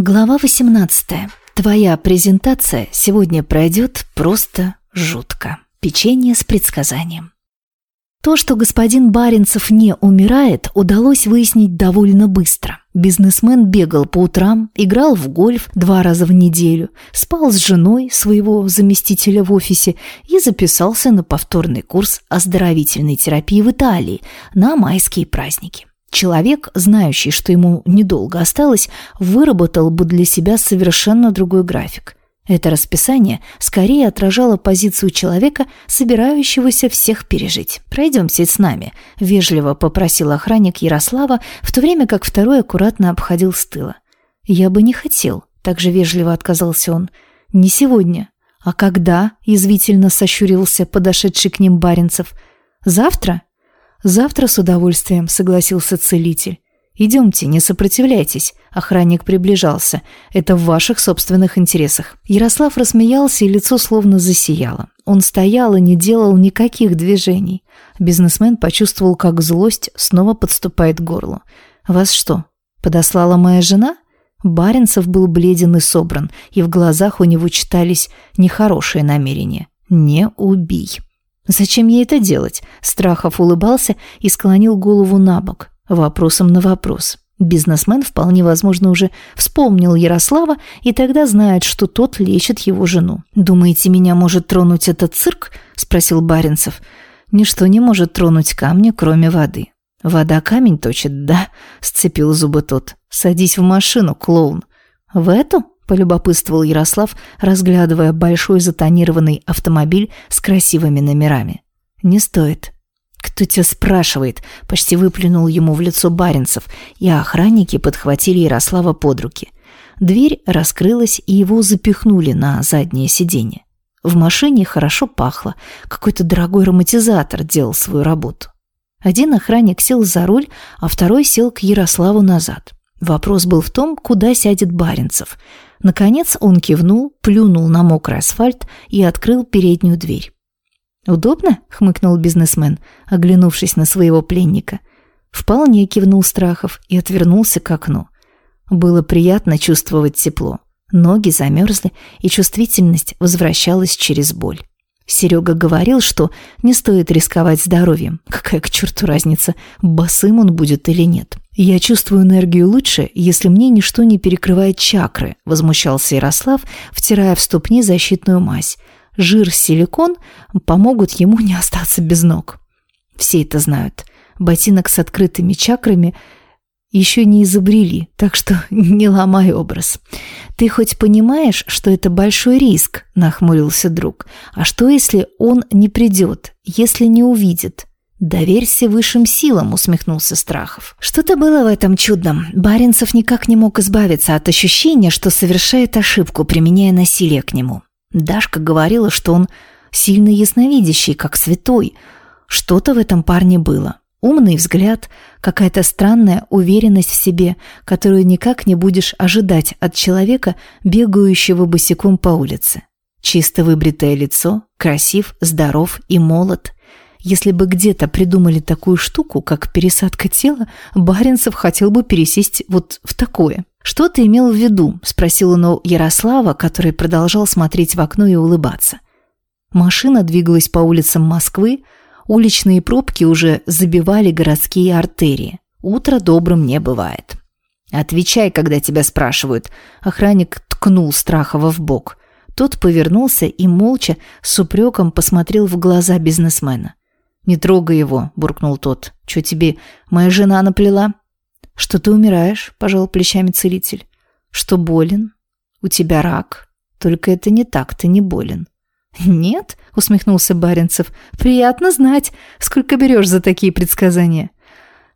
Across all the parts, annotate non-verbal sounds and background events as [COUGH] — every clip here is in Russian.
Глава 18. Твоя презентация сегодня пройдет просто жутко. Печенье с предсказанием. То, что господин Баренцев не умирает, удалось выяснить довольно быстро. Бизнесмен бегал по утрам, играл в гольф два раза в неделю, спал с женой своего заместителя в офисе и записался на повторный курс оздоровительной терапии в Италии на майские праздники. Человек, знающий, что ему недолго осталось, выработал бы для себя совершенно другой график. Это расписание скорее отражало позицию человека, собирающегося всех пережить. «Пройдемте с нами», – вежливо попросил охранник Ярослава, в то время как второй аккуратно обходил с тыла. «Я бы не хотел», – также вежливо отказался он. «Не сегодня». «А когда?» – язвительно сощурился подошедший к ним Баренцев. «Завтра?» «Завтра с удовольствием», — согласился целитель. «Идемте, не сопротивляйтесь». Охранник приближался. «Это в ваших собственных интересах». Ярослав рассмеялся, и лицо словно засияло. Он стоял и не делал никаких движений. Бизнесмен почувствовал, как злость снова подступает к горлу. «Вас что, подослала моя жена?» Баренцев был бледен и собран, и в глазах у него читались нехорошие намерения. «Не убий». Зачем ей это делать? Страхов улыбался и склонил голову на бок, вопросом на вопрос. Бизнесмен вполне возможно уже вспомнил Ярослава и тогда знает, что тот лечит его жену. «Думаете, меня может тронуть этот цирк?» – спросил Баренцев. «Ничто не может тронуть камня, кроме воды». «Вода камень точит, да?» – сцепил зубы тот. «Садись в машину, клоун». «В эту?» Полюбопытствовал Ярослав, разглядывая большой затонированный автомобиль с красивыми номерами. «Не стоит». «Кто тебя спрашивает?» – почти выплюнул ему в лицо Баренцев, и охранники подхватили Ярослава под руки. Дверь раскрылась, и его запихнули на заднее сиденье. В машине хорошо пахло, какой-то дорогой ароматизатор делал свою работу. Один охранник сел за руль, а второй сел к Ярославу назад. Вопрос был в том, куда сядет Баренцев – Наконец он кивнул, плюнул на мокрый асфальт и открыл переднюю дверь. «Удобно?» — хмыкнул бизнесмен, оглянувшись на своего пленника. Вполне кивнул Страхов и отвернулся к окну. Было приятно чувствовать тепло. Ноги замерзли, и чувствительность возвращалась через боль. Серега говорил, что не стоит рисковать здоровьем. Какая к черту разница, босым он будет или нет. «Я чувствую энергию лучше, если мне ничто не перекрывает чакры», – возмущался Ярослав, втирая в ступни защитную мазь. «Жир, силикон помогут ему не остаться без ног». Все это знают. Ботинок с открытыми чакрами еще не изобрели, так что [LAUGHS] не ломай образ. «Ты хоть понимаешь, что это большой риск?» – нахмурился друг. «А что, если он не придет, если не увидит?» «Доверься высшим силам», — усмехнулся Страхов. Что-то было в этом чудном. Баренцев никак не мог избавиться от ощущения, что совершает ошибку, применяя насилие к нему. Дашка говорила, что он сильно ясновидящий, как святой. Что-то в этом парне было. Умный взгляд, какая-то странная уверенность в себе, которую никак не будешь ожидать от человека, бегающего босиком по улице. Чисто выбритое лицо, красив, здоров и молод – если бы где-то придумали такую штуку, как пересадка тела, Баренцев хотел бы пересесть вот в такое. «Что ты имел в виду?» – спросил он у Ярослава, который продолжал смотреть в окно и улыбаться. Машина двигалась по улицам Москвы, уличные пробки уже забивали городские артерии. Утро добрым не бывает. «Отвечай, когда тебя спрашивают», – охранник ткнул Страхова в бок. Тот повернулся и молча с упреком посмотрел в глаза бизнесмена. «Не трогай его», – буркнул тот. «Чё тебе, моя жена наплела?» «Что ты умираешь?» – пожал плечами целитель. «Что болен? У тебя рак. Только это не так, ты не болен». «Нет?» – усмехнулся Баренцев. «Приятно знать. Сколько берешь за такие предсказания?»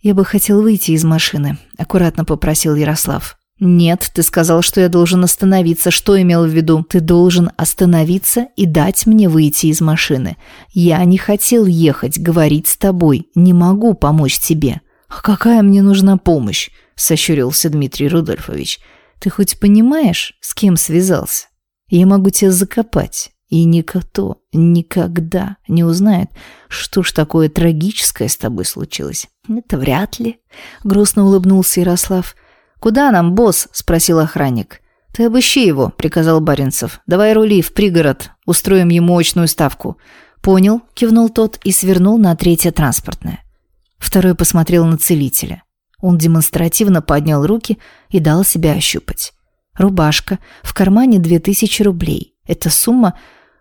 «Я бы хотел выйти из машины», – аккуратно попросил Ярослав. «Нет, ты сказал, что я должен остановиться. Что имел в виду? Ты должен остановиться и дать мне выйти из машины. Я не хотел ехать, говорить с тобой. Не могу помочь тебе». «А какая мне нужна помощь?» – сощурился Дмитрий Рудольфович. «Ты хоть понимаешь, с кем связался? Я могу тебя закопать, и никто никогда не узнает, что ж такое трагическое с тобой случилось». «Это вряд ли», – грустно улыбнулся Ярослав. «Куда нам, босс?» – спросил охранник. «Ты обыщи его», – приказал Баренцев. «Давай рули в пригород, устроим ему очную ставку». «Понял», – кивнул тот и свернул на третье транспортное. Второй посмотрел на целителя. Он демонстративно поднял руки и дал себя ощупать. Рубашка, в кармане две тысячи рублей. Эта сумма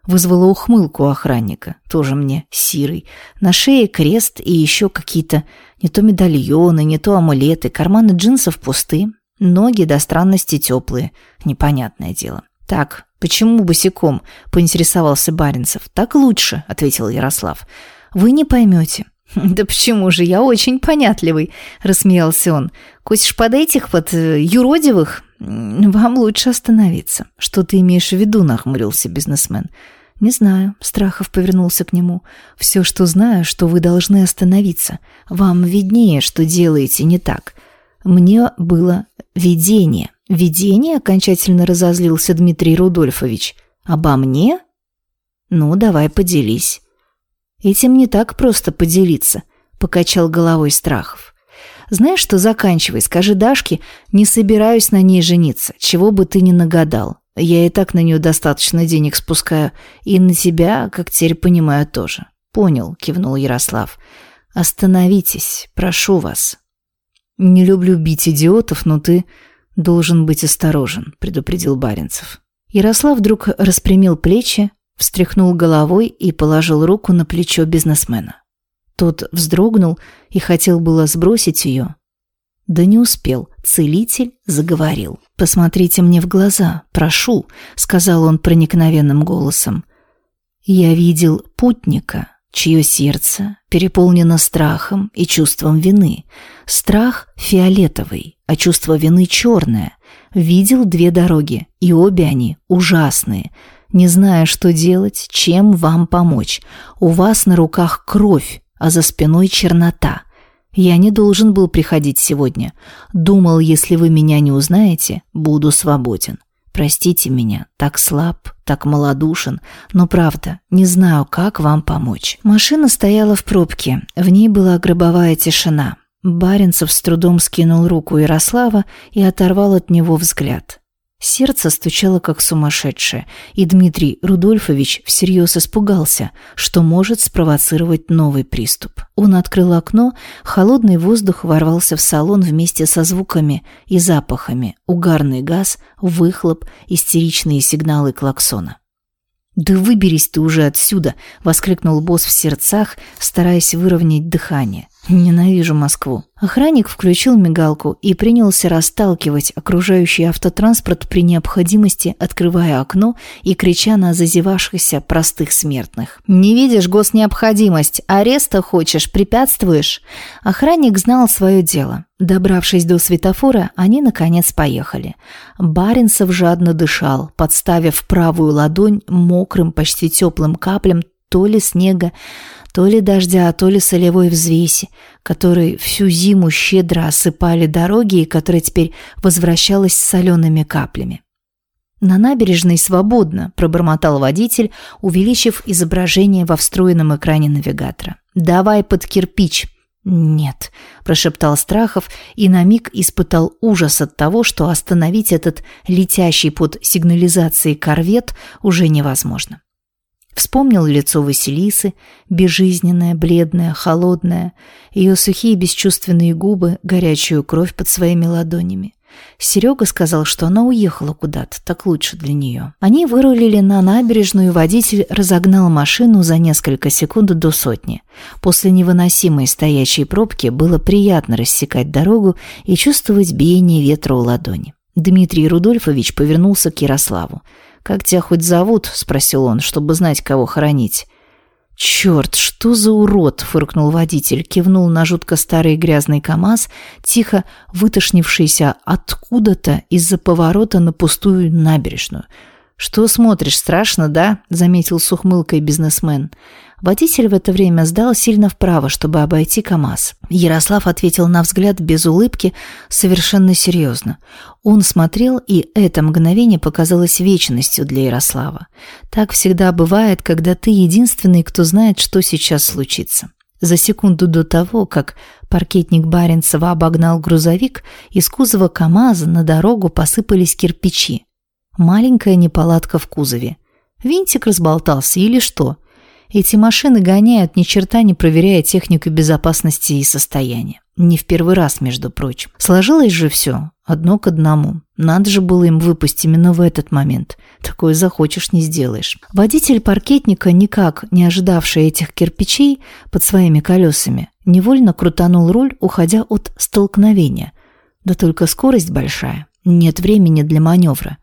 вызвала ухмылку охранника, тоже мне сирый. На шее крест и еще какие-то не то медальоны, не то амулеты, карманы джинсов пусты, ноги до странности теплые. Непонятное дело. «Так, почему босиком?» – поинтересовался Баренцев. «Так лучше», – ответил Ярослав. «Вы не поймете». [LAUGHS] «Да почему же, я очень понятливый», – рассмеялся он. «Косишь под этих вот э, юродивых? Вам лучше остановиться». «Что ты имеешь в виду?» – нахмурился бизнесмен. «Не знаю», – Страхов повернулся к нему. «Все, что знаю, что вы должны остановиться. Вам виднее, что делаете не так. Мне было видение». «Видение?» – окончательно разозлился Дмитрий Рудольфович. «Обо мне?» «Ну, давай поделись». «Этим не так просто поделиться», – покачал головой Страхов. «Знаешь что, заканчивай, скажи Дашке, не собираюсь на ней жениться, чего бы ты ни нагадал. Я и так на нее достаточно денег спускаю, и на тебя, как теперь понимаю, тоже». «Понял», – кивнул Ярослав. «Остановитесь, прошу вас». «Не люблю бить идиотов, но ты должен быть осторожен», – предупредил Баренцев. Ярослав вдруг распрямил плечи, встряхнул головой и положил руку на плечо бизнесмена. Тот вздрогнул и хотел было сбросить ее. Да не успел, целитель заговорил. «Посмотрите мне в глаза, прошу», — сказал он проникновенным голосом. «Я видел путника, чье сердце переполнено страхом и чувством вины. Страх фиолетовый, а чувство вины черное. Видел две дороги, и обе они ужасные — не зная, что делать, чем вам помочь. У вас на руках кровь, а за спиной чернота. Я не должен был приходить сегодня. Думал, если вы меня не узнаете, буду свободен. Простите меня, так слаб, так малодушен, но правда, не знаю, как вам помочь. Машина стояла в пробке, в ней была гробовая тишина. Баренцев с трудом скинул руку Ярослава и оторвал от него взгляд. Сердце стучало как сумасшедшее, и Дмитрий Рудольфович всерьез испугался, что может спровоцировать новый приступ. Он открыл окно, холодный воздух ворвался в салон вместе со звуками и запахами, угарный газ, выхлоп, истеричные сигналы клаксона. «Да выберись ты уже отсюда!» — воскликнул босс в сердцах, стараясь выровнять дыхание. Ненавижу Москву. Охранник включил мигалку и принялся расталкивать окружающий автотранспорт при необходимости, открывая окно и крича на зазевавшихся простых смертных. «Не видишь госнеобходимость, ареста хочешь, препятствуешь?» Охранник знал свое дело. Добравшись до светофора, они, наконец, поехали. Баренцев жадно дышал, подставив правую ладонь мокрым, почти теплым каплям то ли снега, то ли дождя, то ли солевой взвеси, которые всю зиму щедро осыпали дороги и которая теперь возвращалась солеными каплями. «На набережной свободно», – пробормотал водитель, увеличив изображение во встроенном экране навигатора. «Давай под кирпич». «Нет», – прошептал Страхов и на миг испытал ужас от того, что остановить этот летящий под сигнализацией корвет уже невозможно. Вспомнил лицо Василисы, безжизненное, бледное, холодное, ее сухие бесчувственные губы, горячую кровь под своими ладонями. Серега сказал, что она уехала куда-то, так лучше для нее. Они вырулили на набережную, водитель разогнал машину за несколько секунд до сотни. После невыносимой стоячей пробки было приятно рассекать дорогу и чувствовать биение ветра у ладони. Дмитрий Рудольфович повернулся к Ярославу. «Как тебя хоть зовут?» — спросил он, чтобы знать, кого хоронить. «Черт, что за урод!» — фыркнул водитель, кивнул на жутко старый грязный КамАЗ, тихо вытошнившийся откуда-то из-за поворота на пустую набережную. «Что смотришь, страшно, да?» — заметил с ухмылкой бизнесмен. Водитель в это время сдал сильно вправо, чтобы обойти КамАЗ. Ярослав ответил на взгляд без улыбки, совершенно серьезно. Он смотрел, и это мгновение показалось вечностью для Ярослава. Так всегда бывает, когда ты единственный, кто знает, что сейчас случится. За секунду до того, как паркетник Баренцева обогнал грузовик, из кузова КамАЗа на дорогу посыпались кирпичи. Маленькая неполадка в кузове. Винтик разболтался или что? Эти машины гоняют, ни черта не проверяя технику безопасности и состояния. Не в первый раз, между прочим. Сложилось же все одно к одному. Надо же было им выпустить именно в этот момент. Такое захочешь, не сделаешь. Водитель паркетника, никак не ожидавший этих кирпичей под своими колесами, невольно крутанул руль, уходя от столкновения. Да только скорость большая. Нет времени для маневра.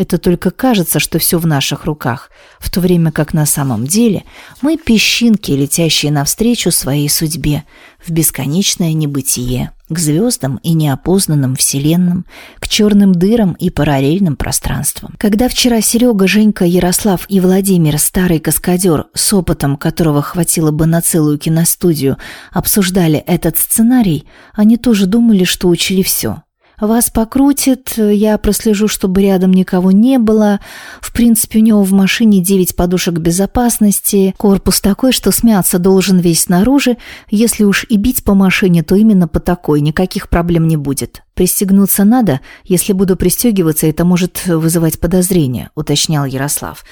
Это только кажется, что все в наших руках, в то время как на самом деле мы песчинки, летящие навстречу своей судьбе, в бесконечное небытие, к звездам и неопознанным вселенным, к черным дырам и параллельным пространствам. Когда вчера Серега, Женька, Ярослав и Владимир, старый каскадер, с опытом которого хватило бы на целую киностудию, обсуждали этот сценарий, они тоже думали, что учили все – вас покрутит, я прослежу, чтобы рядом никого не было. В принципе, у него в машине девять подушек безопасности. Корпус такой, что смяться должен весь снаружи. Если уж и бить по машине, то именно по такой, никаких проблем не будет. Пристегнуться надо, если буду пристегиваться, это может вызывать подозрения, уточнял Ярослав.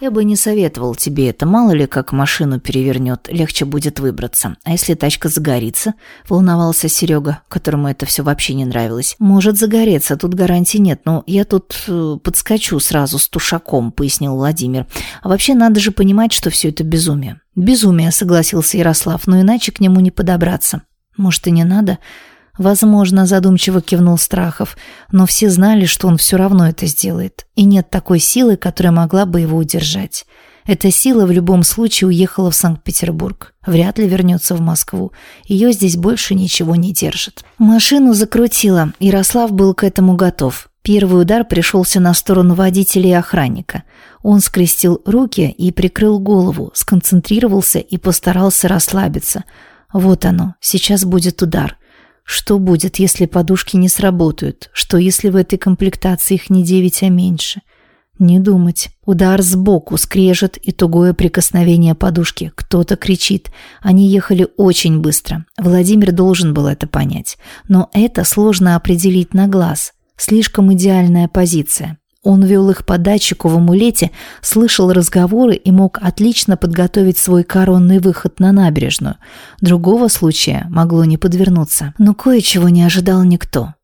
Я бы не советовал тебе это, мало ли как машину перевернет, легче будет выбраться. А если тачка загорится? Волновался Серега, которому это все вообще не нравилось. Может загореться, тут гарантии нет, но я тут э, подскочу сразу с тушаком, пояснил Владимир. А вообще надо же понимать, что все это безумие. Безумие, согласился Ярослав, но иначе к нему не подобраться. Может и не надо? Возможно, задумчиво кивнул Страхов, но все знали, что он все равно это сделает, и нет такой силы, которая могла бы его удержать. Эта сила в любом случае уехала в Санкт-Петербург. Вряд ли вернется в Москву. Ее здесь больше ничего не держит. Машину закрутило. Ярослав был к этому готов. Первый удар пришелся на сторону водителя и охранника. Он скрестил руки и прикрыл голову, сконцентрировался и постарался расслабиться. Вот оно, сейчас будет удар. Что будет, если подушки не сработают? Что, если в этой комплектации их не девять, а меньше? Не думать. Удар сбоку, скрежет и тугое прикосновение подушки. Кто-то кричит. Они ехали очень быстро. Владимир должен был это понять. Но это сложно определить на глаз. Слишком идеальная позиция. Он вел их по датчику в амулете, слышал разговоры и мог отлично подготовить свой коронный выход на набережную. Другого случая могло не подвернуться. Но кое-чего не ожидал никто.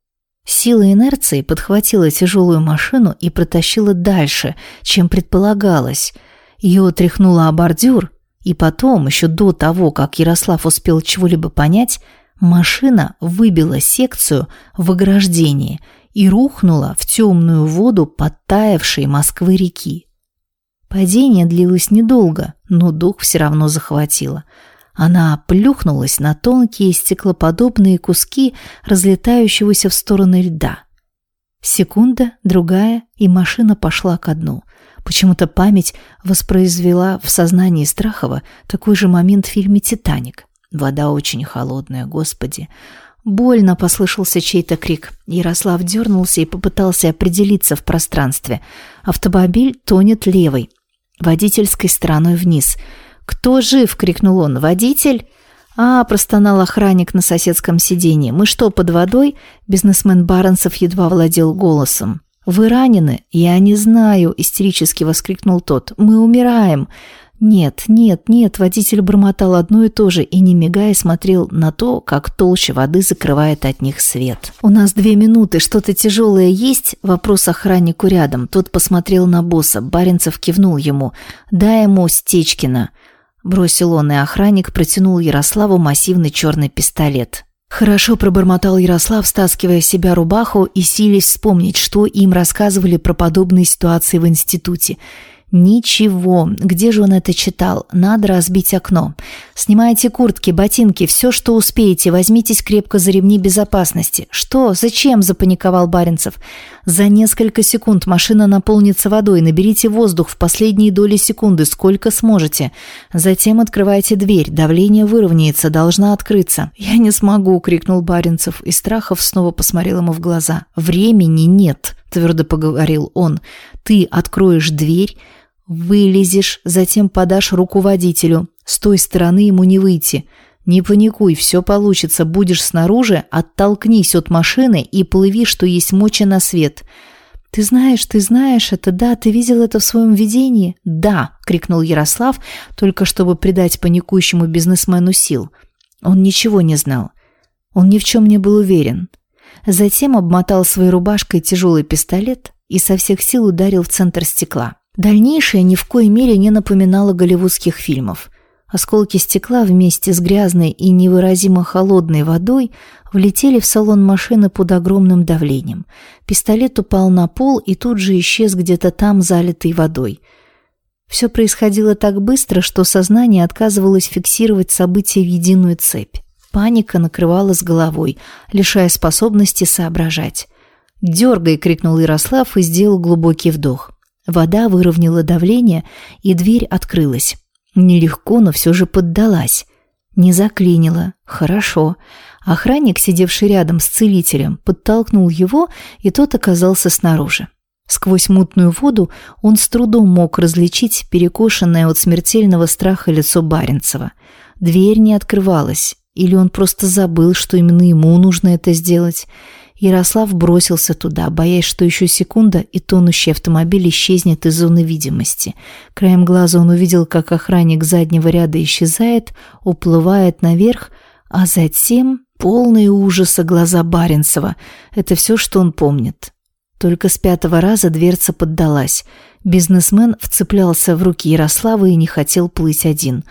Сила инерции подхватила тяжелую машину и протащила дальше, чем предполагалось. Ее тряхнуло о бордюр, и потом, еще до того, как Ярослав успел чего-либо понять, машина выбила секцию в ограждении – и рухнула в темную воду подтаявшей Москвы-реки. Падение длилось недолго, но дух все равно захватило. Она плюхнулась на тонкие стеклоподобные куски разлетающегося в стороны льда. Секунда, другая, и машина пошла ко дну. Почему-то память воспроизвела в сознании Страхова такой же момент в фильме «Титаник». Вода очень холодная, господи. Больно послышался чей-то крик. Ярослав дернулся и попытался определиться в пространстве. Автомобиль тонет левой, водительской стороной вниз. «Кто жив?» — крикнул он. «Водитель?» «А», — простонал охранник на соседском сиденье. «Мы что, под водой?» Бизнесмен Баренцев едва владел голосом. «Вы ранены?» «Я не знаю», — истерически воскликнул тот. «Мы умираем». «Нет, нет, нет», водитель бормотал одно и то же и, не мигая, смотрел на то, как толща воды закрывает от них свет. «У нас две минуты, что-то тяжелое есть?» Вопрос охраннику рядом. Тот посмотрел на босса, Баренцев кивнул ему. «Дай ему Стечкина». Бросил он, и охранник протянул Ярославу массивный черный пистолет. Хорошо пробормотал Ярослав, стаскивая себя рубаху и силясь вспомнить, что им рассказывали про подобные ситуации в институте – Ничего. Где же он это читал? Надо разбить окно. Снимайте куртки, ботинки, все, что успеете. Возьмитесь крепко за ремни безопасности. Что? Зачем? Запаниковал Баренцев. За несколько секунд машина наполнится водой. Наберите воздух в последние доли секунды, сколько сможете. Затем открывайте дверь. Давление выровняется, должна открыться. Я не смогу, крикнул Баренцев, и Страхов снова посмотрел ему в глаза. Времени нет, твердо поговорил он. Ты откроешь дверь, Вылезешь, затем подашь руку водителю. С той стороны ему не выйти. Не паникуй, все получится. Будешь снаружи, оттолкнись от машины и плыви, что есть мочи на свет. «Ты знаешь, ты знаешь это, да, ты видел это в своем видении?» «Да!» — крикнул Ярослав, только чтобы придать паникующему бизнесмену сил. Он ничего не знал. Он ни в чем не был уверен. Затем обмотал своей рубашкой тяжелый пистолет и со всех сил ударил в центр стекла. Дальнейшее ни в коей мере не напоминало голливудских фильмов. Осколки стекла вместе с грязной и невыразимо холодной водой влетели в салон машины под огромным давлением. Пистолет упал на пол и тут же исчез где-то там, залитый водой. Все происходило так быстро, что сознание отказывалось фиксировать события в единую цепь. Паника накрывала с головой, лишая способности соображать. «Дергай!» — крикнул Ярослав и сделал глубокий вдох. Вода выровняла давление, и дверь открылась. Нелегко, но все же поддалась. Не заклинила. Хорошо. Охранник, сидевший рядом с целителем, подтолкнул его, и тот оказался снаружи. Сквозь мутную воду он с трудом мог различить перекошенное от смертельного страха лицо Баренцева. Дверь не открывалась, или он просто забыл, что именно ему нужно это сделать. Ярослав бросился туда, боясь, что еще секунда, и тонущий автомобиль исчезнет из зоны видимости. Краем глаза он увидел, как охранник заднего ряда исчезает, уплывает наверх, а затем полные ужаса глаза Баренцева. Это все, что он помнит. Только с пятого раза дверца поддалась. Бизнесмен вцеплялся в руки Ярослава и не хотел плыть один.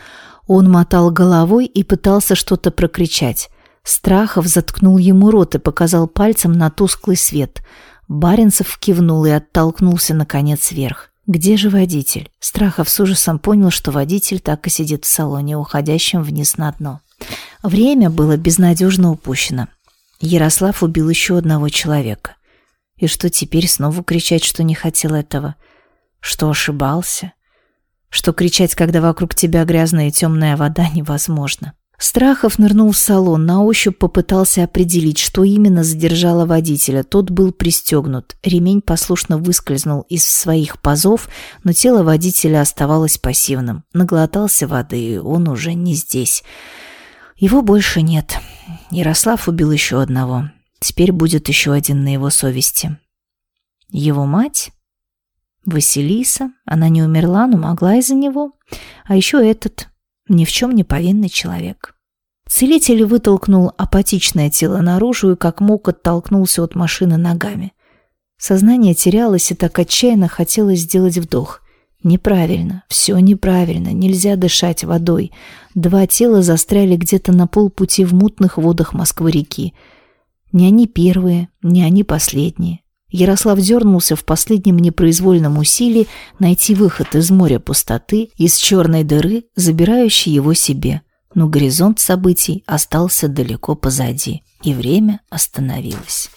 Он мотал головой и пытался что-то прокричать. Страхов заткнул ему рот и показал пальцем на тусклый свет. Баренцев кивнул и оттолкнулся, наконец, вверх. «Где же водитель?» Страхов с ужасом понял, что водитель так и сидит в салоне, уходящем вниз на дно. Время было безнадежно упущено. Ярослав убил еще одного человека. И что теперь снова кричать, что не хотел этого? Что ошибался? Что кричать, когда вокруг тебя грязная и темная вода, невозможно. Страхов нырнул в салон, на ощупь попытался определить, что именно задержало водителя. Тот был пристегнут. Ремень послушно выскользнул из своих пазов, но тело водителя оставалось пассивным. Наглотался воды, он уже не здесь. Его больше нет. Ярослав убил еще одного. Теперь будет еще один на его совести. Его мать? Василиса. Она не умерла, но могла из-за него. А еще этот, ни в чем не повинный человек. Целитель вытолкнул апатичное тело наружу и как мог оттолкнулся от машины ногами. Сознание терялось и так отчаянно хотелось сделать вдох. Неправильно, все неправильно, нельзя дышать водой. Два тела застряли где-то на полпути в мутных водах Москвы-реки. Не они первые, не они последние. Ярослав дернулся в последнем непроизвольном усилии найти выход из моря пустоты, из черной дыры, забирающей его себе. Но горизонт событий остался далеко позади, и время остановилось.